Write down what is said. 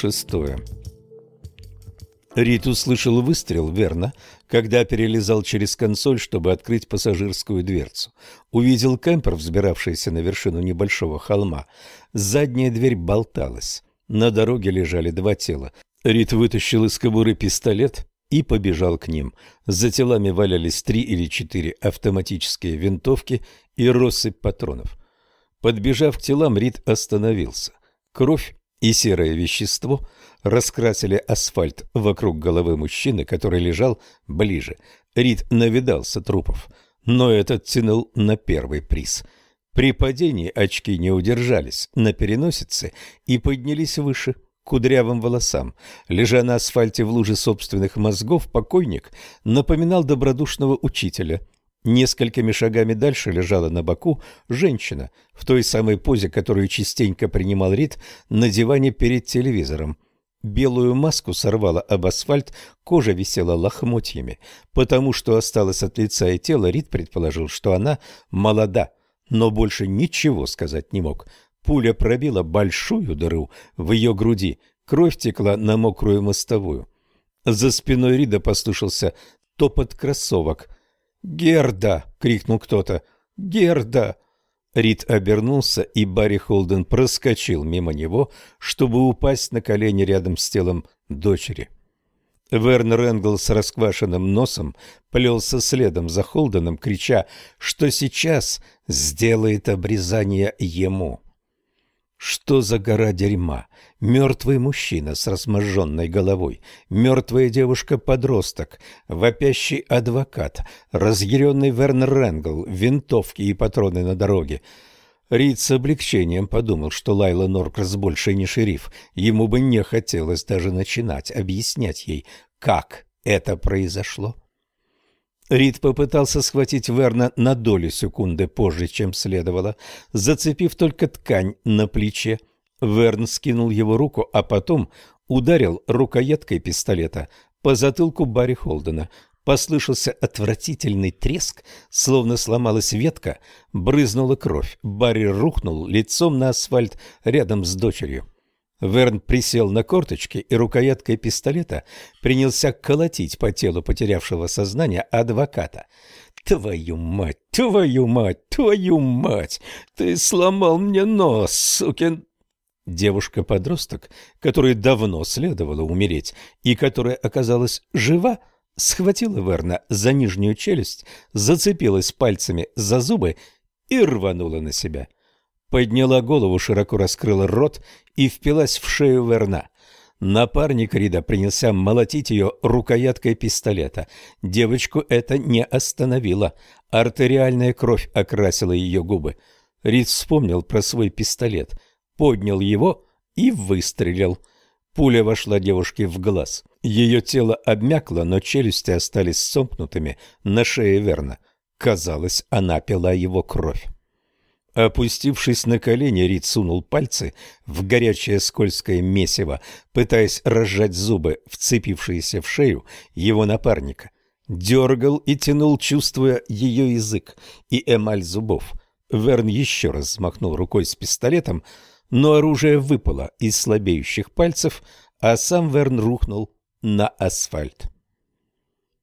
Шестое. Рит услышал выстрел, верно, когда перелезал через консоль, чтобы открыть пассажирскую дверцу. Увидел кемпер, взбиравшийся на вершину небольшого холма. Задняя дверь болталась. На дороге лежали два тела. Рит вытащил из кобуры пистолет и побежал к ним. За телами валялись три или четыре автоматические винтовки и россыпь патронов. Подбежав к телам, Рид остановился. Кровь и серое вещество раскрасили асфальт вокруг головы мужчины, который лежал ближе. Рид навидался трупов, но этот тянул на первый приз. При падении очки не удержались на переносице и поднялись выше – кудрявым волосам. Лежа на асфальте в луже собственных мозгов, покойник напоминал добродушного учителя. Несколькими шагами дальше лежала на боку женщина, в той самой позе, которую частенько принимал Рид на диване перед телевизором. Белую маску сорвала об асфальт, кожа висела лохмотьями. Потому что осталось от лица и тела, Рид предположил, что она молода, но больше ничего сказать не мог. Пуля пробила большую дыру в ее груди, кровь текла на мокрую мостовую. За спиной Рида послышался топот кроссовок. «Герда!» — крикнул кто-то. «Герда!» Рид обернулся, и Барри Холден проскочил мимо него, чтобы упасть на колени рядом с телом дочери. Вернер Энгл с расквашенным носом плелся следом за Холденом, крича, что сейчас сделает обрезание ему. Что за гора дерьма? Мертвый мужчина с разможженной головой, мертвая девушка-подросток, вопящий адвокат, разъяренный Вернер Ренгл, винтовки и патроны на дороге. Рид с облегчением подумал, что Лайла Норкрас больше не шериф. Ему бы не хотелось даже начинать объяснять ей, как это произошло. Рид попытался схватить Верна на долю секунды позже, чем следовало, зацепив только ткань на плече. Верн скинул его руку, а потом ударил рукояткой пистолета по затылку Барри Холдена. Послышался отвратительный треск, словно сломалась ветка, брызнула кровь. Барри рухнул лицом на асфальт рядом с дочерью. Верн присел на корточки и рукояткой пистолета принялся колотить по телу потерявшего сознание адвоката. «Твою мать! Твою мать! Твою мать! Ты сломал мне нос, сукин...» Девушка-подросток, которой давно следовало умереть и которая оказалась жива, схватила Верна за нижнюю челюсть, зацепилась пальцами за зубы и рванула на себя. — подняла голову, широко раскрыла рот и впилась в шею Верна. Напарник Рида принялся молотить ее рукояткой пистолета. Девочку это не остановило. Артериальная кровь окрасила ее губы. Рид вспомнил про свой пистолет, поднял его и выстрелил. Пуля вошла девушке в глаз. Ее тело обмякло, но челюсти остались сомкнутыми на шее Верна. Казалось, она пила его кровь. Опустившись на колени, Рид сунул пальцы в горячее скользкое месиво, пытаясь разжать зубы, вцепившиеся в шею его напарника. Дергал и тянул, чувствуя ее язык и эмаль зубов. Верн еще раз взмахнул рукой с пистолетом, но оружие выпало из слабеющих пальцев, а сам Верн рухнул на асфальт.